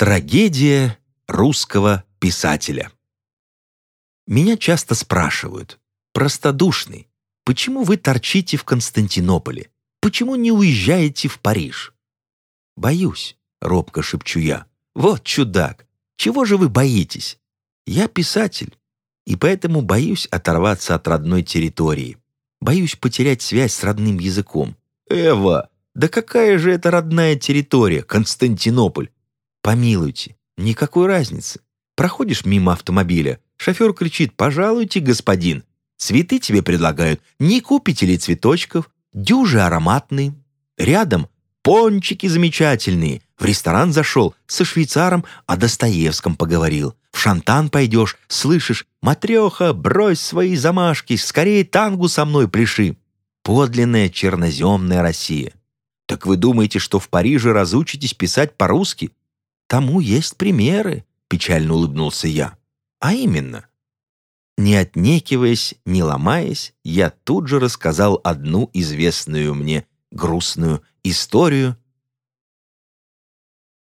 Трагедия русского писателя. Меня часто спрашивают, простодушный, почему вы торчите в Константинополе? Почему не уезжаете в Париж? Боюсь, робко шепчу я. Вот чудак, чего же вы боитесь? Я писатель, и поэтому боюсь оторваться от родной территории. Боюсь потерять связь с родным языком. Эва, да какая же это родная территория, Константинополь? Помилуйте, никакой разницы. Проходишь мимо автомобиля, шофер кричит «Пожалуйте, господин!» Цветы тебе предлагают, не купите ли цветочков, дюжи ароматные. Рядом пончики замечательные. В ресторан зашел, со швейцаром о Достоевском поговорил. В шантан пойдешь, слышишь, «Матреха, брось свои замашки, скорее тангу со мной пляши». Подлинная черноземная Россия. Так вы думаете, что в Париже разучитесь писать по-русски? Тому есть примеры, печально улыбнулся я. А именно, не отнекиваясь, не ломаясь, я тут же рассказал одну известную мне грустную историю